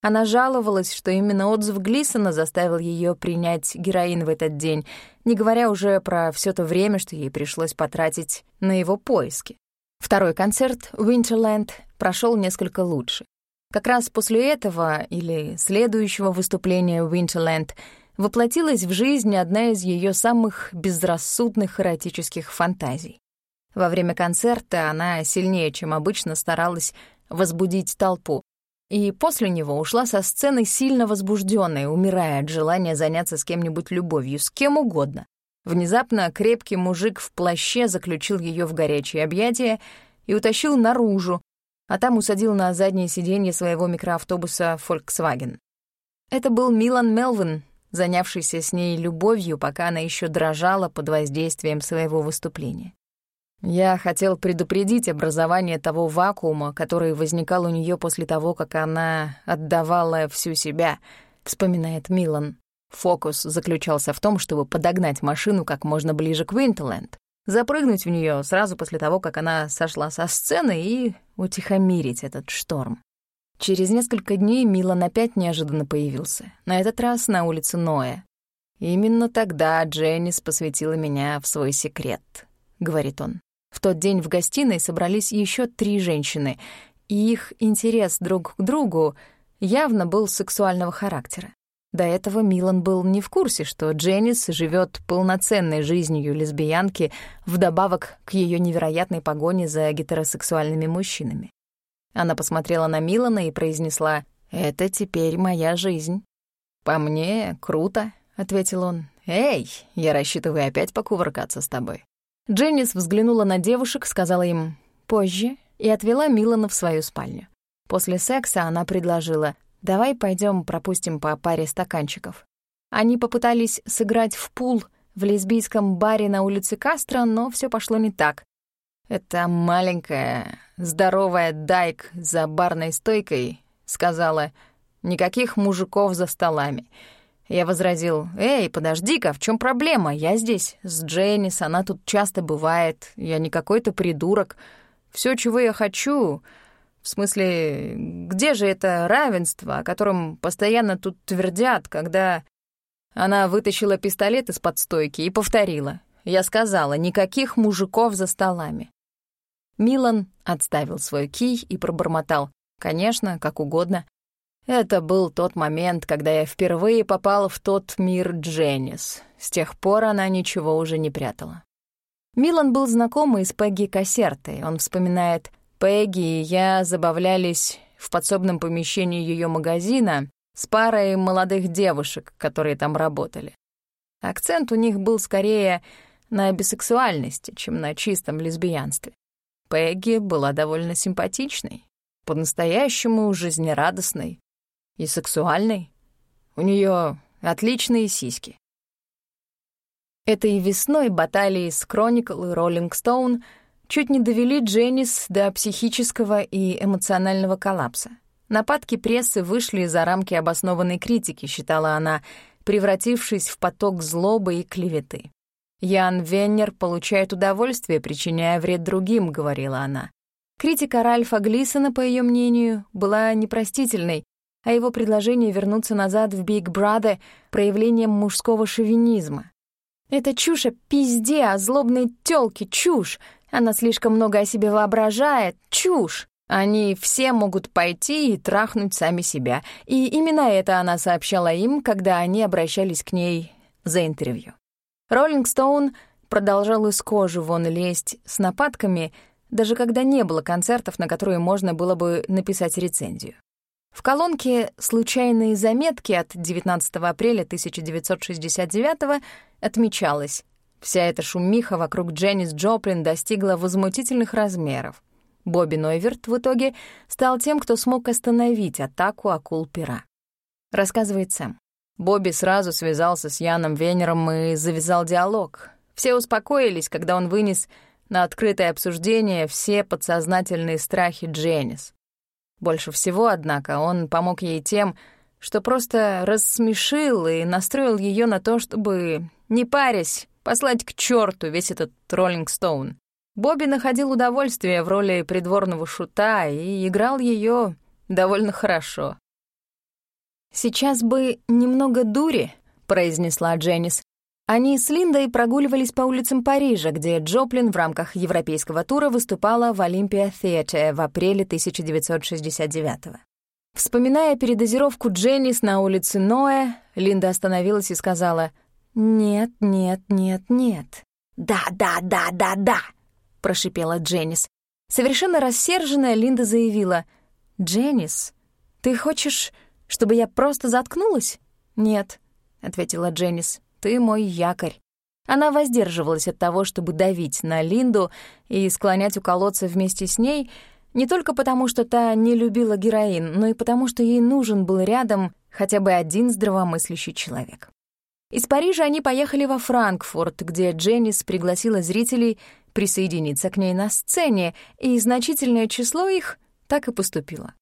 Она жаловалась, что именно отзыв Глисона заставил ее принять героин в этот день, не говоря уже про все то время, что ей пришлось потратить на его поиски. Второй концерт «Winterland» прошел несколько лучше. Как раз после этого или следующего выступления «Winterland» воплотилась в жизнь одна из ее самых безрассудных эротических фантазий. Во время концерта она сильнее, чем обычно, старалась возбудить толпу, и после него ушла со сцены сильно возбужденная, умирая от желания заняться с кем-нибудь любовью, с кем угодно. Внезапно крепкий мужик в плаще заключил ее в горячие объятия и утащил наружу, а там усадил на заднее сиденье своего микроавтобуса Volkswagen. Это был Милан Мелвин, занявшийся с ней любовью, пока она еще дрожала под воздействием своего выступления. Я хотел предупредить образование того вакуума, который возникал у нее после того, как она отдавала всю себя, вспоминает Милан. Фокус заключался в том, чтобы подогнать машину как можно ближе к Винтерленд, запрыгнуть в нее сразу после того, как она сошла со сцены и утихомирить этот шторм. Через несколько дней Милан опять неожиданно появился, на этот раз на улице Ноя. «Именно тогда Дженнис посвятила меня в свой секрет», — говорит он. В тот день в гостиной собрались еще три женщины, и их интерес друг к другу явно был сексуального характера. До этого Милан был не в курсе, что Дженнис живет полноценной жизнью лесбиянки вдобавок к ее невероятной погоне за гетеросексуальными мужчинами. Она посмотрела на Милана и произнесла «Это теперь моя жизнь». «По мне, круто», — ответил он. «Эй, я рассчитываю опять покувыркаться с тобой». Дженнис взглянула на девушек, сказала им «позже» и отвела Милана в свою спальню. После секса она предложила Давай пойдем пропустим по паре стаканчиков. Они попытались сыграть в пул в лесбийском баре на улице Кастро, но все пошло не так. Эта маленькая, здоровая дайк за барной стойкой сказала «Никаких мужиков за столами». Я возразил, «Эй, подожди-ка, в чем проблема? Я здесь с Дженнис, она тут часто бывает, я не какой-то придурок. Все, чего я хочу, в смысле, где же это равенство, о котором постоянно тут твердят, когда... Она вытащила пистолет из-под стойки и повторила. Я сказала, никаких мужиков за столами. Милан отставил свой кий и пробормотал. Конечно, как угодно. Это был тот момент, когда я впервые попал в тот мир Дженнис. С тех пор она ничего уже не прятала. Милан был знакомый с Пегги Кассертой. Он вспоминает, Пегги и я забавлялись в подсобном помещении ее магазина с парой молодых девушек, которые там работали. Акцент у них был скорее на бисексуальности, чем на чистом лесбиянстве. Пегги была довольно симпатичной, по-настоящему жизнерадостной и сексуальной. У нее отличные сиськи. Этой весной баталии с Chronicle и Rolling Stone — чуть не довели Дженнис до психического и эмоционального коллапса. Нападки прессы вышли за рамки обоснованной критики, считала она, превратившись в поток злобы и клеветы. «Ян Веннер получает удовольствие, причиняя вред другим», — говорила она. Критика Ральфа Глисона, по ее мнению, была непростительной, а его предложение вернуться назад в Биг Brother — проявлением мужского шовинизма. «Это чушь о пизде, о злобной тёлке, чушь!» Она слишком много о себе воображает. Чушь! Они все могут пойти и трахнуть сами себя. И именно это она сообщала им, когда они обращались к ней за интервью. Роллинг Стоун продолжал из кожи вон лезть с нападками, даже когда не было концертов, на которые можно было бы написать рецензию. В колонке «Случайные заметки» от 19 апреля 1969 отмечалось Вся эта шумиха вокруг Дженнис Джоплин достигла возмутительных размеров. Бобби Нойверт в итоге стал тем, кто смог остановить атаку акул-пера. Рассказывает Сэм. Бобби сразу связался с Яном Венером и завязал диалог. Все успокоились, когда он вынес на открытое обсуждение все подсознательные страхи Дженнис. Больше всего, однако, он помог ей тем, что просто рассмешил и настроил ее на то, чтобы, не парясь, послать к черту весь этот Роллинг Стоун. Бобби находил удовольствие в роли придворного шута и играл ее довольно хорошо. «Сейчас бы немного дури», — произнесла Дженнис. Они с Линдой прогуливались по улицам Парижа, где Джоплин в рамках европейского тура выступала в Олимпия Theatre в апреле 1969 -го. Вспоминая передозировку Дженнис на улице Ноэ, Линда остановилась и сказала «Нет, нет, нет, нет». «Да, да, да, да, да», — прошипела Дженнис. Совершенно рассерженная Линда заявила «Дженнис, ты хочешь, чтобы я просто заткнулась?» «Нет», — ответила Дженнис, — «ты мой якорь». Она воздерживалась от того, чтобы давить на Линду и склонять у колодца вместе с ней — не только потому, что та не любила героин, но и потому, что ей нужен был рядом хотя бы один здравомыслящий человек. Из Парижа они поехали во Франкфурт, где Дженнис пригласила зрителей присоединиться к ней на сцене, и значительное число их так и поступило.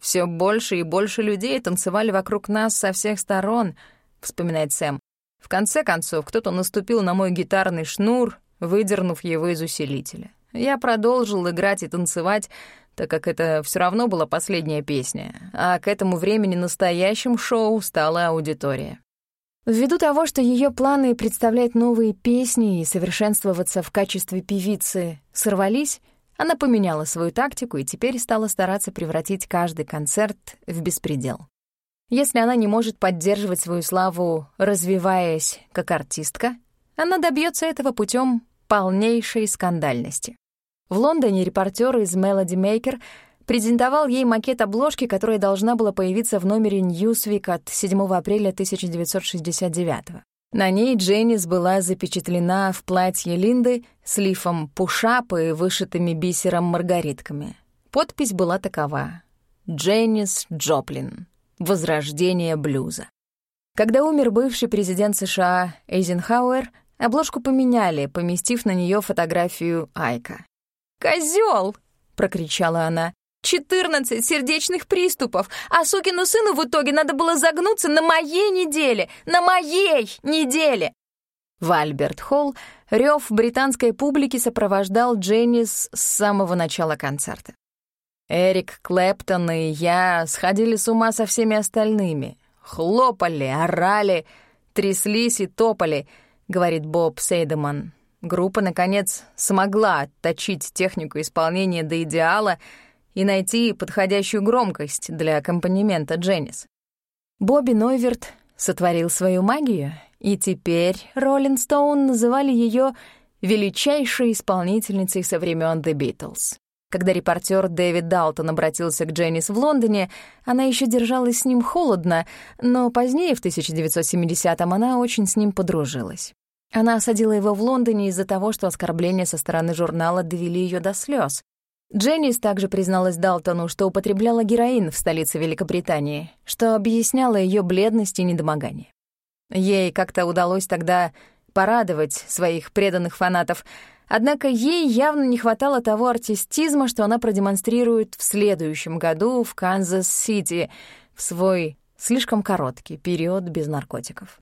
Все больше и больше людей танцевали вокруг нас со всех сторон», — вспоминает Сэм. «В конце концов, кто-то наступил на мой гитарный шнур, выдернув его из усилителя. Я продолжил играть и танцевать, так как это все равно была последняя песня, а к этому времени настоящим шоу стала аудитория. Ввиду того, что ее планы представлять новые песни и совершенствоваться в качестве певицы сорвались, она поменяла свою тактику и теперь стала стараться превратить каждый концерт в беспредел. Если она не может поддерживать свою славу, развиваясь как артистка, она добьется этого путем полнейшей скандальности. В Лондоне репортер из Melody Maker презентовал ей макет обложки, которая должна была появиться в номере Newsweek от 7 апреля 1969 На ней Дженнис была запечатлена в платье Линды с лифом пушап и вышитыми бисером маргаритками. Подпись была такова «Дженнис Джоплин. Возрождение блюза». Когда умер бывший президент США Эйзенхауэр, обложку поменяли, поместив на нее фотографию Айка. «Козёл!» — прокричала она. «Четырнадцать сердечных приступов, а сукину сыну в итоге надо было загнуться на моей неделе! На моей неделе!» В Альберт-Холл рев британской публики сопровождал Дженнис с самого начала концерта. Эрик Клэптон и я сходили с ума со всеми остальными. Хлопали, орали, тряслись и топали, говорит Боб Сейдеман. Группа, наконец, смогла отточить технику исполнения до идеала и найти подходящую громкость для аккомпанемента Дженнис. Бобби Нойверт сотворил свою магию, и теперь Роллин Стоун называли ее величайшей исполнительницей со времен The Beatles. Когда репортер Дэвид Далтон обратился к Дженнис в Лондоне, она еще держалась с ним холодно, но позднее, в 1970-м, она очень с ним подружилась. Она осадила его в Лондоне из-за того, что оскорбления со стороны журнала довели ее до слез. Дженнис также призналась Далтону, что употребляла героин в столице Великобритании, что объясняло ее бледность и недомогание. Ей как-то удалось тогда порадовать своих преданных фанатов, однако ей явно не хватало того артистизма, что она продемонстрирует в следующем году в Канзас-Сити в свой слишком короткий период без наркотиков.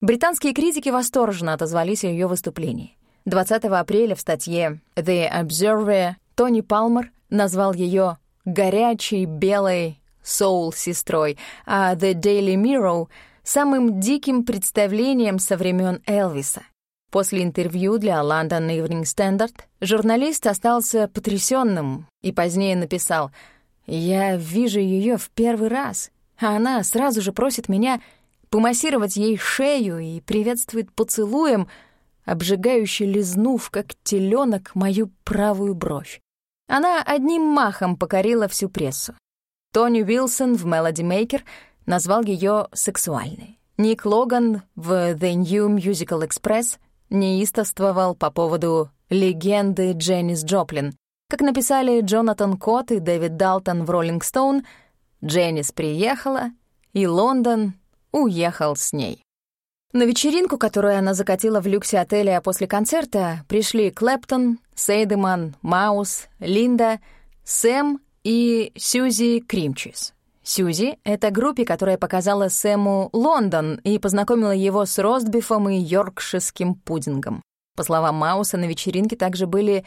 Британские критики восторженно отозвались о ее выступлении. 20 апреля в статье «The Observer» Тони Палмер назвал ее «горячей, белой соул-сестрой», а «The Daily Mirror» — самым диким представлением со времен Элвиса. После интервью для London Evening Standard журналист остался потрясенным и позднее написал «Я вижу ее в первый раз, а она сразу же просит меня помассировать ей шею и приветствует поцелуем, обжигающе лизнув, как теленок, мою правую бровь. Она одним махом покорила всю прессу. Тони Уилсон в Melody Maker назвал ее сексуальной. Ник Логан в The New Musical Express неистовствовал по поводу легенды Дженнис Джоплин. Как написали Джонатан Кот и Дэвид Далтон в «Роллинг Стоун», Дженнис приехала, и Лондон уехал с ней. На вечеринку, которую она закатила в люксе отеля после концерта, пришли Клэптон, Сейдеман, Маус, Линда, Сэм и Сьюзи Кримчис. Сьюзи — это группе, которая показала Сэму Лондон и познакомила его с ростбифом и йоркширским пудингом. По словам Мауса, на вечеринке также были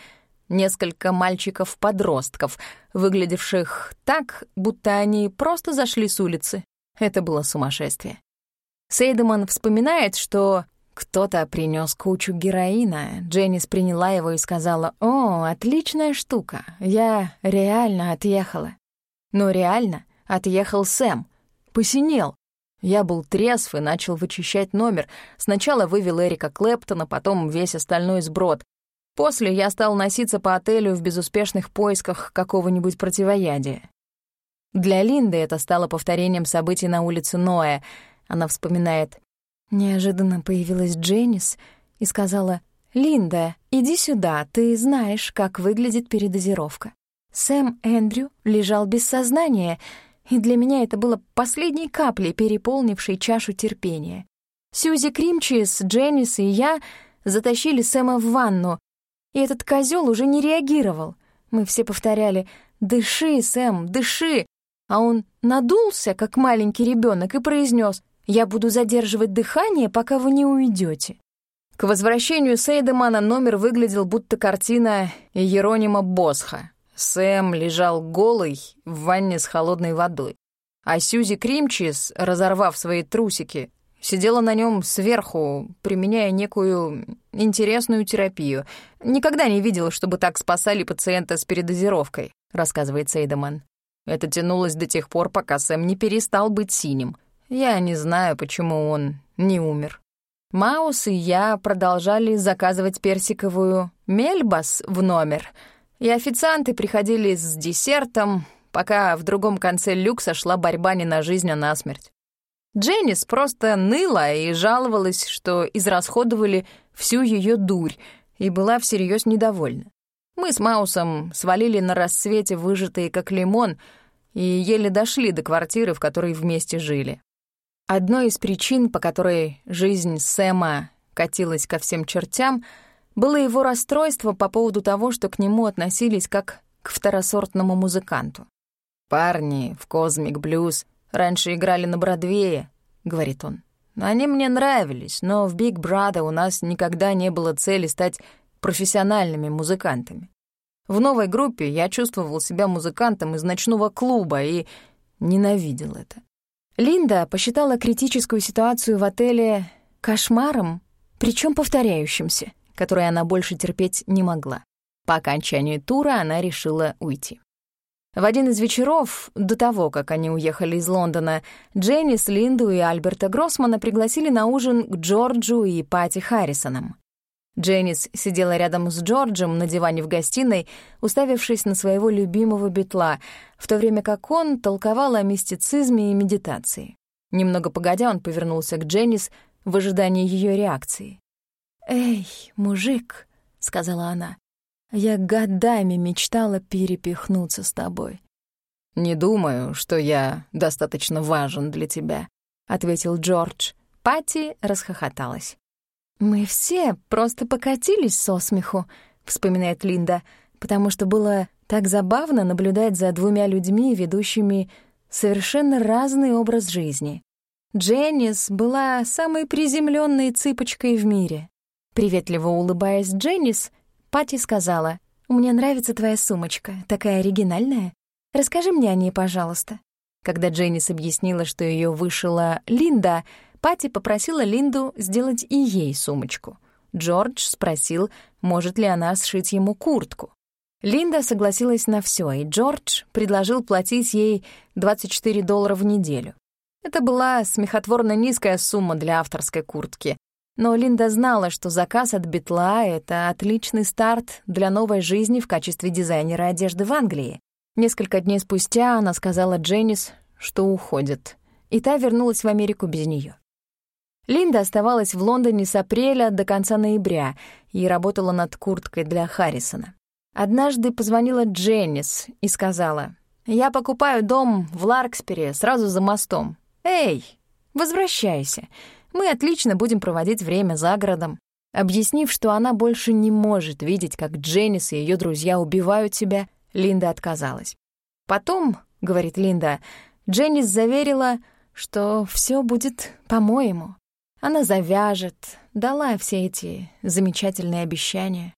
несколько мальчиков-подростков, выглядевших так, будто они просто зашли с улицы. Это было сумасшествие. Сейдеман вспоминает, что кто-то принес кучу героина. Дженнис приняла его и сказала, «О, отличная штука, я реально отъехала». Но реально отъехал Сэм, посинел. Я был трезв и начал вычищать номер. Сначала вывел Эрика Клэптона, потом весь остальной сброд. После я стал носиться по отелю в безуспешных поисках какого-нибудь противоядия. Для Линды это стало повторением событий на улице Ноя. Она вспоминает. Неожиданно появилась Дженнис и сказала, «Линда, иди сюда, ты знаешь, как выглядит передозировка». Сэм Эндрю лежал без сознания, и для меня это было последней каплей, переполнившей чашу терпения. Сьюзи Кримчис, Дженнис и я затащили Сэма в ванну, и этот козел уже не реагировал. Мы все повторяли «Дыши, Сэм, дыши!» А он надулся, как маленький ребенок, и произнес «Я буду задерживать дыхание, пока вы не уйдете». К возвращению Сейдемана номер выглядел будто картина Еронима Босха. Сэм лежал голый в ванне с холодной водой. А Сьюзи Кримчис, разорвав свои трусики, Сидела на нем сверху, применяя некую интересную терапию. Никогда не видела, чтобы так спасали пациента с передозировкой, рассказывает Сейдеман. Это тянулось до тех пор, пока Сэм не перестал быть синим. Я не знаю, почему он не умер. Маус и я продолжали заказывать персиковую мельбас в номер, и официанты приходили с десертом, пока в другом конце люкса шла борьба не на жизнь, а на смерть. Дженнис просто ныла и жаловалась, что израсходовали всю ее дурь, и была всерьез недовольна. Мы с Маусом свалили на рассвете выжатые как лимон и еле дошли до квартиры, в которой вместе жили. Одной из причин, по которой жизнь Сэма катилась ко всем чертям, было его расстройство по поводу того, что к нему относились как к второсортному музыканту. Парни в «Козмик Блюз» Раньше играли на Бродвее», — говорит он. «Они мне нравились, но в Big Brother у нас никогда не было цели стать профессиональными музыкантами. В новой группе я чувствовал себя музыкантом из ночного клуба и ненавидел это. Линда посчитала критическую ситуацию в отеле кошмаром, причем повторяющимся, который она больше терпеть не могла. По окончании тура она решила уйти. В один из вечеров, до того, как они уехали из Лондона, Дженнис, Линду и Альберта Гроссмана пригласили на ужин к Джорджу и Пати Харрисонам. Дженнис сидела рядом с Джорджем на диване в гостиной, уставившись на своего любимого бетла, в то время как он толковал о мистицизме и медитации. Немного погодя, он повернулся к Дженнис в ожидании ее реакции. «Эй, мужик», — сказала она, я годами мечтала перепихнуться с тобой. «Не думаю, что я достаточно важен для тебя», — ответил Джордж. Пати расхохоталась. «Мы все просто покатились со смеху», — вспоминает Линда, «потому что было так забавно наблюдать за двумя людьми, ведущими совершенно разный образ жизни. Дженнис была самой приземленной цыпочкой в мире. Приветливо улыбаясь Дженнис, Пати сказала, «Мне нравится твоя сумочка, такая оригинальная. Расскажи мне о ней, пожалуйста». Когда Дженнис объяснила, что ее вышила Линда, Пати попросила Линду сделать и ей сумочку. Джордж спросил, может ли она сшить ему куртку. Линда согласилась на все, и Джордж предложил платить ей 24 доллара в неделю. Это была смехотворно низкая сумма для авторской куртки, но Линда знала, что заказ от Битла — это отличный старт для новой жизни в качестве дизайнера одежды в Англии. Несколько дней спустя она сказала Дженнис, что уходит, и та вернулась в Америку без нее. Линда оставалась в Лондоне с апреля до конца ноября и работала над курткой для Харрисона. Однажды позвонила Дженнис и сказала, «Я покупаю дом в Ларкспере, сразу за мостом. Эй, Возвращайся. Мы отлично будем проводить время за городом». Объяснив, что она больше не может видеть, как Дженнис и ее друзья убивают себя, Линда отказалась. Потом, — говорит Линда, — Дженнис заверила, что все будет по-моему. Она завяжет, дала все эти замечательные обещания.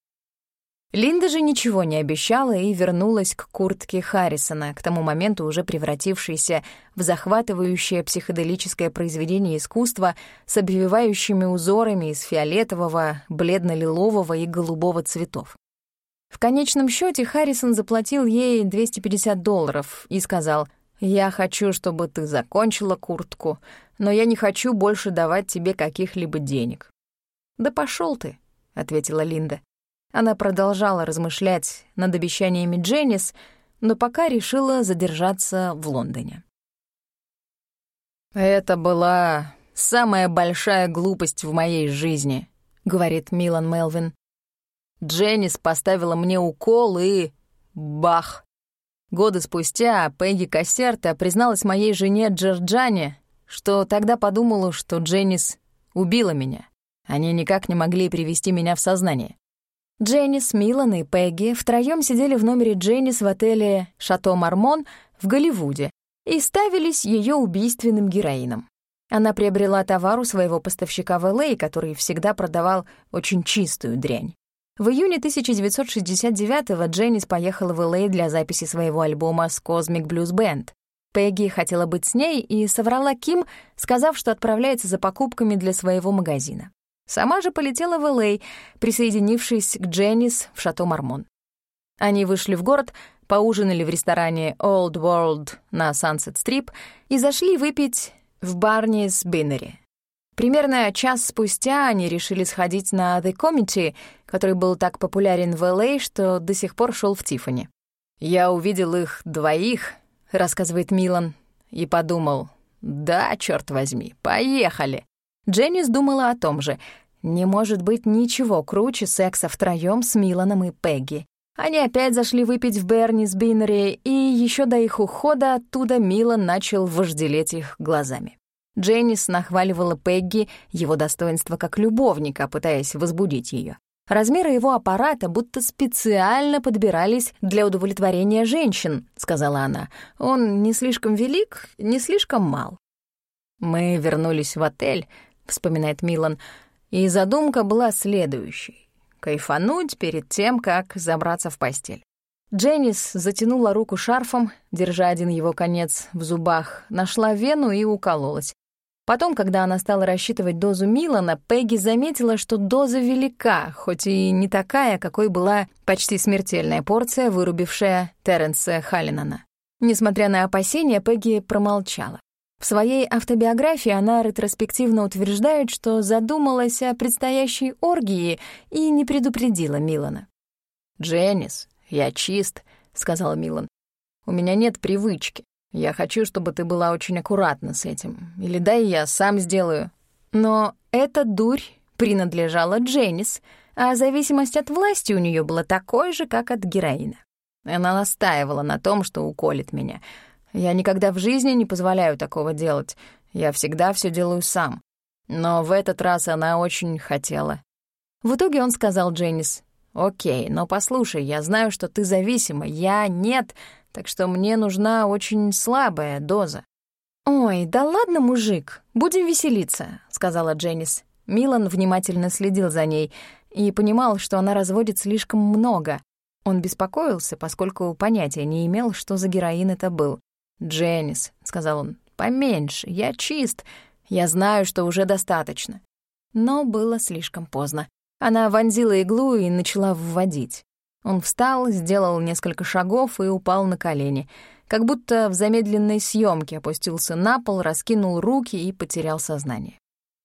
Линда же ничего не обещала и вернулась к куртке Харрисона, к тому моменту уже превратившейся в захватывающее психоделическое произведение искусства с обвивающими узорами из фиолетового, бледно-лилового и голубого цветов. В конечном счете Харрисон заплатил ей 250 долларов и сказал, «Я хочу, чтобы ты закончила куртку, но я не хочу больше давать тебе каких-либо денег». «Да пошел ты», — ответила Линда. Она продолжала размышлять над обещаниями Дженнис, но пока решила задержаться в Лондоне. «Это была самая большая глупость в моей жизни», — говорит Милан Мелвин. Дженнис поставила мне укол и... бах! Годы спустя Пегги Кассерта призналась моей жене Джорджане, что тогда подумала, что Дженнис убила меня. Они никак не могли привести меня в сознание. Дженнис, Милан и Пегги втроём сидели в номере Дженнис в отеле «Шато Мармон» в Голливуде и ставились её убийственным героином. Она приобрела товар у своего поставщика в Л.А., который всегда продавал очень чистую дрянь. В июне 1969-го Дженнис поехала в Л.А. для записи своего альбома с Cosmic Blues Band. Пегги хотела быть с ней и соврала Ким, сказав, что отправляется за покупками для своего магазина. Сама же полетела в Л.А., присоединившись к Дженнис в Шато Мармон. Они вышли в город, поужинали в ресторане Old World на Sunset Strip и зашли выпить в Барнис Биннери. Примерно час спустя они решили сходить на The Committee, который был так популярен в Л.А., что до сих пор шел в Тиффани. «Я увидел их двоих», — рассказывает Милан, и подумал, «Да, черт возьми, поехали». Дженнис думала о том же. Не может быть ничего круче секса втроём с Миланом и Пегги. Они опять зашли выпить в Берни с Биннери, и еще до их ухода оттуда Милан начал вожделеть их глазами. Дженнис нахваливала Пегги его достоинство как любовника, пытаясь возбудить ее. Размеры его аппарата будто специально подбирались для удовлетворения женщин, сказала она. Он не слишком велик, не слишком мал. Мы вернулись в отель, — вспоминает Милан, и задумка была следующей — кайфануть перед тем, как забраться в постель. Дженнис затянула руку шарфом, держа один его конец в зубах, нашла вену и укололась. Потом, когда она стала рассчитывать дозу Милана, Пегги заметила, что доза велика, хоть и не такая, какой была почти смертельная порция, вырубившая Терренса Халлинана. Несмотря на опасения, Пегги промолчала. В своей автобиографии она ретроспективно утверждает, что задумалась о предстоящей оргии и не предупредила Милана. «Дженнис, я чист», — сказал Милан. «У меня нет привычки. Я хочу, чтобы ты была очень аккуратна с этим. Или дай я сам сделаю». Но эта дурь принадлежала Дженнис, а зависимость от власти у нее была такой же, как от героина. Она настаивала на том, что уколет меня — я никогда в жизни не позволяю такого делать. Я всегда все делаю сам. Но в этот раз она очень хотела. В итоге он сказал Дженнис, «Окей, но послушай, я знаю, что ты зависима, я нет, так что мне нужна очень слабая доза». «Ой, да ладно, мужик, будем веселиться», — сказала Дженнис. Милан внимательно следил за ней и понимал, что она разводит слишком много. Он беспокоился, поскольку понятия не имел, что за героин это был. «Дженнис», — сказал он, — «поменьше, я чист, я знаю, что уже достаточно». Но было слишком поздно. Она вонзила иглу и начала вводить. Он встал, сделал несколько шагов и упал на колени, как будто в замедленной съемке опустился на пол, раскинул руки и потерял сознание.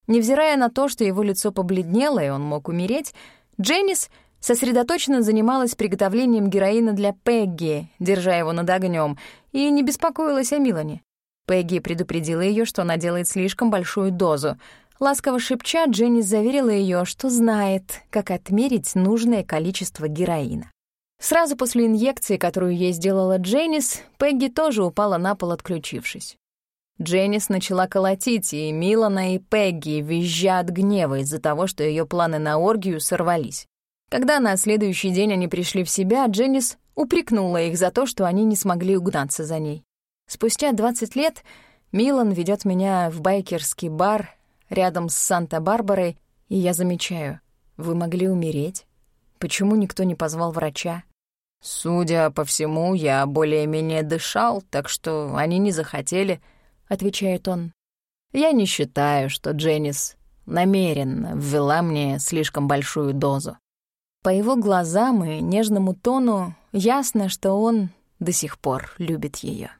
Невзирая на то, что его лицо побледнело и он мог умереть, Дженнис сосредоточенно занималась приготовлением героина для Пегги, держа его над огнем, и не беспокоилась о Милане. Пегги предупредила ее, что она делает слишком большую дозу. Ласково шепча, Дженнис заверила ее, что знает, как отмерить нужное количество героина. Сразу после инъекции, которую ей сделала Дженнис, Пегги тоже упала на пол, отключившись. Дженнис начала колотить, и Милана, и Пегги визжат гнева из-за того, что ее планы на оргию сорвались. Когда на следующий день они пришли в себя, Дженнис упрекнула их за то, что они не смогли угнаться за ней. Спустя 20 лет Милан ведет меня в байкерский бар рядом с Санта-Барбарой, и я замечаю, вы могли умереть. Почему никто не позвал врача? Судя по всему, я более-менее дышал, так что они не захотели, отвечает он. Я не считаю, что Дженнис намеренно ввела мне слишком большую дозу. По его глазам и нежному тону ясно, что он до сих пор любит ее.